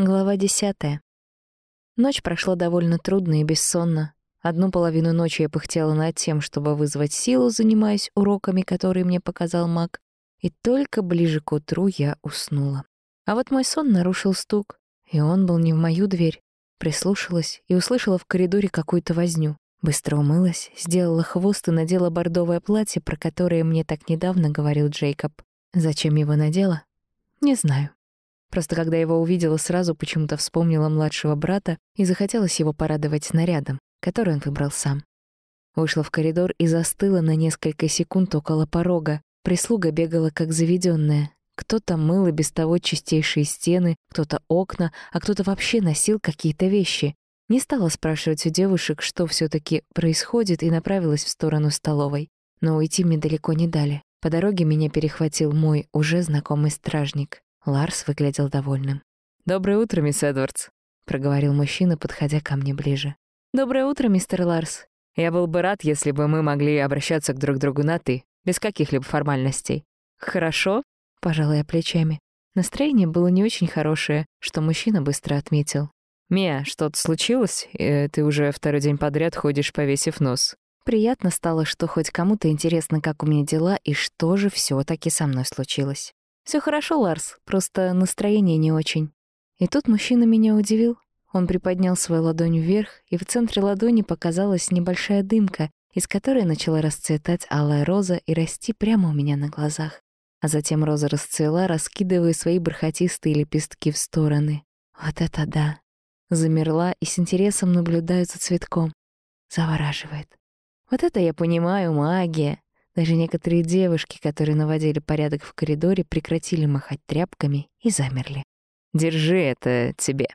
Глава десятая. Ночь прошла довольно трудно и бессонно. Одну половину ночи я пыхтела над тем, чтобы вызвать силу, занимаясь уроками, которые мне показал маг, и только ближе к утру я уснула. А вот мой сон нарушил стук, и он был не в мою дверь. Прислушалась и услышала в коридоре какую-то возню. Быстро умылась, сделала хвост и надела бордовое платье, про которое мне так недавно говорил Джейкоб. Зачем его надела? Не знаю. Просто когда его увидела, сразу почему-то вспомнила младшего брата и захотелось его порадовать нарядом, который он выбрал сам. Вышла в коридор и застыла на несколько секунд около порога. Прислуга бегала как заведенная. Кто-то мыл и без того чистейшие стены, кто-то окна, а кто-то вообще носил какие-то вещи. Не стала спрашивать у девушек, что все таки происходит, и направилась в сторону столовой. Но уйти мне далеко не дали. По дороге меня перехватил мой уже знакомый стражник. Ларс выглядел довольным. «Доброе утро, мисс Эдвардс», — проговорил мужчина, подходя ко мне ближе. «Доброе утро, мистер Ларс». «Я был бы рад, если бы мы могли обращаться к друг другу на «ты», без каких-либо формальностей». «Хорошо», — пожала я плечами. Настроение было не очень хорошее, что мужчина быстро отметил. «Мия, что-то случилось? Э, ты уже второй день подряд ходишь, повесив нос». Приятно стало, что хоть кому-то интересно, как у меня дела и что же все таки со мной случилось. Все хорошо, Ларс, просто настроение не очень». И тут мужчина меня удивил. Он приподнял свою ладонь вверх, и в центре ладони показалась небольшая дымка, из которой начала расцветать алая роза и расти прямо у меня на глазах. А затем роза расцвела, раскидывая свои бархатистые лепестки в стороны. Вот это да! Замерла и с интересом наблюдаю за цветком. Завораживает. Вот это я понимаю, магия. Даже некоторые девушки, которые наводили порядок в коридоре, прекратили махать тряпками и замерли. «Держи это тебе».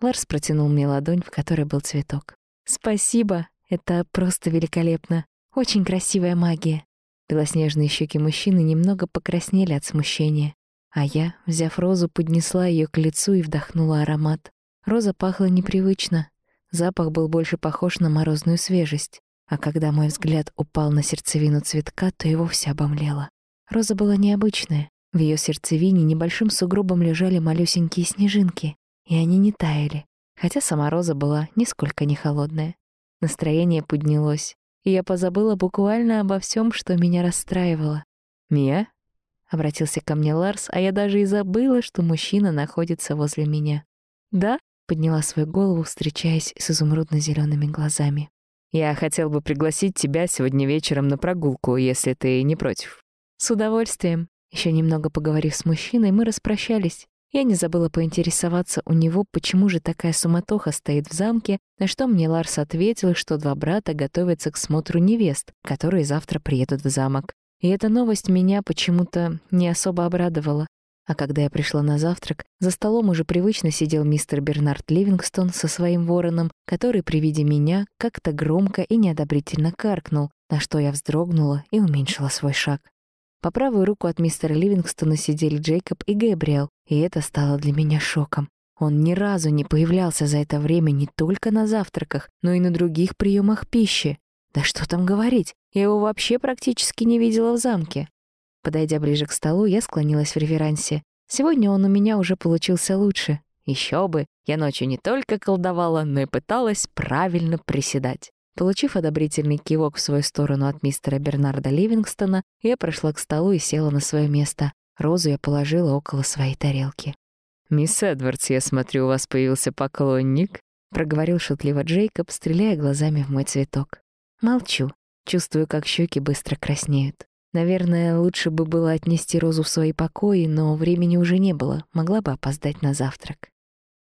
Ларс протянул мне ладонь, в которой был цветок. «Спасибо, это просто великолепно. Очень красивая магия». Белоснежные щеки мужчины немного покраснели от смущения, а я, взяв розу, поднесла ее к лицу и вдохнула аромат. Роза пахла непривычно. Запах был больше похож на морозную свежесть. А когда мой взгляд упал на сердцевину цветка, то его вся обомлела. Роза была необычная. В ее сердцевине небольшим сугробом лежали малюсенькие снежинки, и они не таяли, хотя сама роза была нисколько не холодная. Настроение поднялось, и я позабыла буквально обо всем, что меня расстраивало. «Мия?» — обратился ко мне Ларс, а я даже и забыла, что мужчина находится возле меня. «Да?» — подняла свою голову, встречаясь с изумрудно зелеными глазами. Я хотел бы пригласить тебя сегодня вечером на прогулку, если ты не против». «С удовольствием». Еще немного поговорив с мужчиной, мы распрощались. Я не забыла поинтересоваться у него, почему же такая суматоха стоит в замке, на что мне Ларс ответил, что два брата готовятся к смотру невест, которые завтра приедут в замок. И эта новость меня почему-то не особо обрадовала. А когда я пришла на завтрак, за столом уже привычно сидел мистер Бернард Ливингстон со своим вороном, который при виде меня как-то громко и неодобрительно каркнул, на что я вздрогнула и уменьшила свой шаг. По правую руку от мистера Ливингстона сидели Джейкоб и Гэбриэл, и это стало для меня шоком. Он ни разу не появлялся за это время не только на завтраках, но и на других приемах пищи. Да что там говорить, я его вообще практически не видела в замке. Подойдя ближе к столу, я склонилась в реверансе. Сегодня он у меня уже получился лучше. Еще бы, я ночью не только колдовала, но и пыталась правильно приседать. Получив одобрительный кивок в свою сторону от мистера Бернарда Ливингстона, я прошла к столу и села на свое место. Розу я положила около своей тарелки. «Мисс Эдвардс, я смотрю, у вас появился поклонник», — проговорил шутливо Джейкоб, стреляя глазами в мой цветок. Молчу. Чувствую, как щеки быстро краснеют. Наверное, лучше бы было отнести Розу в свои покои, но времени уже не было, могла бы опоздать на завтрак.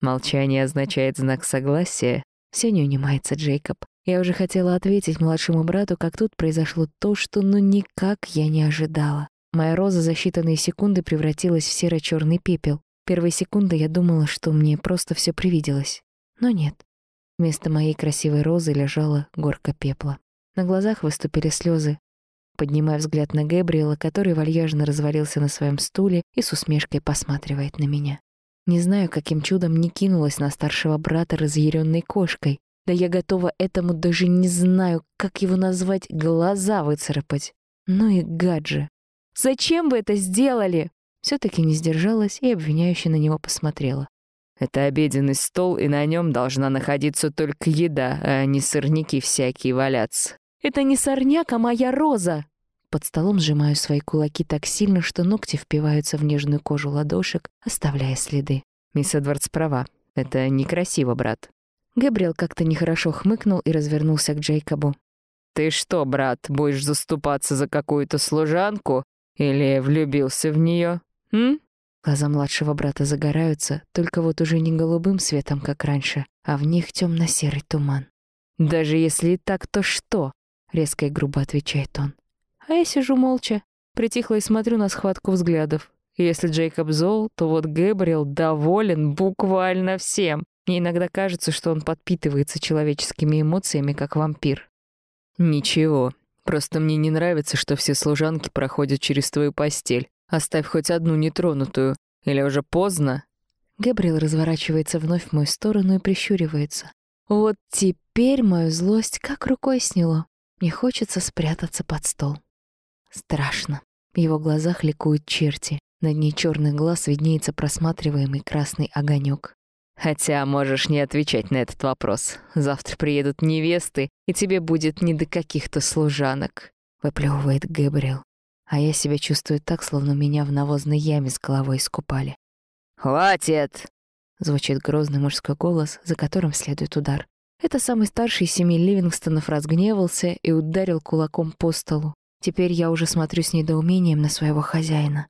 Молчание означает знак согласия. Все не унимается Джейкоб. Я уже хотела ответить младшему брату, как тут произошло то, что ну никак я не ожидала. Моя роза за считанные секунды превратилась в серо черный пепел. Первые секунды я думала, что мне просто все привиделось. Но нет. Вместо моей красивой розы лежала горка пепла. На глазах выступили слезы, поднимая взгляд на Гэбриэла, который вальяжно развалился на своем стуле и с усмешкой посматривает на меня. Не знаю, каким чудом не кинулась на старшего брата разъяренной кошкой. Да я готова этому даже не знаю, как его назвать, глаза выцарапать. Ну и гадже. «Зачем вы это сделали?» все таки не сдержалась и обвиняюще на него посмотрела. Это обеденный стол, и на нем должна находиться только еда, а не сорняки всякие валяться. «Это не сорняк, а моя роза!» Под столом сжимаю свои кулаки так сильно, что ногти впиваются в нежную кожу ладошек, оставляя следы. Мисс Эдвардс права. Это некрасиво, брат. Габриэл как-то нехорошо хмыкнул и развернулся к Джейкобу. «Ты что, брат, будешь заступаться за какую-то служанку? Или влюбился в нее? М?» Глаза младшего брата загораются, только вот уже не голубым светом, как раньше, а в них темно серый туман. «Даже если и так, то что?» — резко и грубо отвечает он. А я сижу молча, притихла и смотрю на схватку взглядов. Если Джейкоб зол, то вот Гэбриэл доволен буквально всем. Мне иногда кажется, что он подпитывается человеческими эмоциями, как вампир. «Ничего, просто мне не нравится, что все служанки проходят через твою постель. Оставь хоть одну нетронутую. Или уже поздно?» Габриэл разворачивается вновь в мою сторону и прищуривается. Вот теперь мою злость как рукой сняло. Мне хочется спрятаться под стол. Страшно. В его глазах ликуют черти. На дне черных глаз виднеется просматриваемый красный огонек. Хотя можешь не отвечать на этот вопрос. Завтра приедут невесты, и тебе будет не до каких-то служанок. Выплевывает Гэбриэл. А я себя чувствую так, словно меня в навозной яме с головой искупали. «Хватит!» Звучит грозный мужской голос, за которым следует удар. Это самый старший из семи Ливингстонов разгневался и ударил кулаком по столу. Теперь я уже смотрю с недоумением на своего хозяина.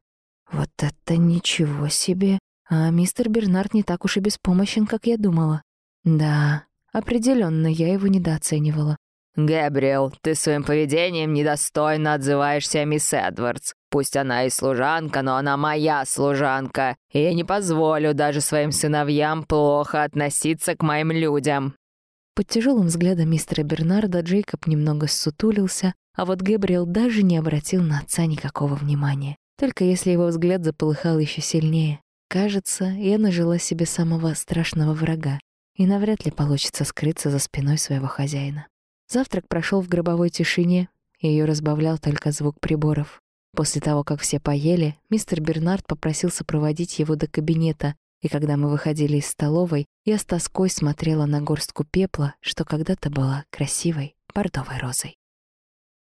Вот это ничего себе! А мистер Бернард не так уж и беспомощен, как я думала. Да, определенно я его недооценивала. «Гэбриэл, ты своим поведением недостойно отзываешься о мисс Эдвардс. Пусть она и служанка, но она моя служанка, и я не позволю даже своим сыновьям плохо относиться к моим людям». Под тяжелым взглядом мистера Бернарда Джейкоб немного ссутулился, а вот Гэбриэл даже не обратил на отца никакого внимания. Только если его взгляд заполыхал еще сильнее. Кажется, я нажила себе самого страшного врага, и навряд ли получится скрыться за спиной своего хозяина. Завтрак прошел в гробовой тишине, ее разбавлял только звук приборов. После того, как все поели, мистер Бернард попросил сопроводить его до кабинета, и когда мы выходили из столовой, я с тоской смотрела на горстку пепла, что когда-то была красивой бордовой розой.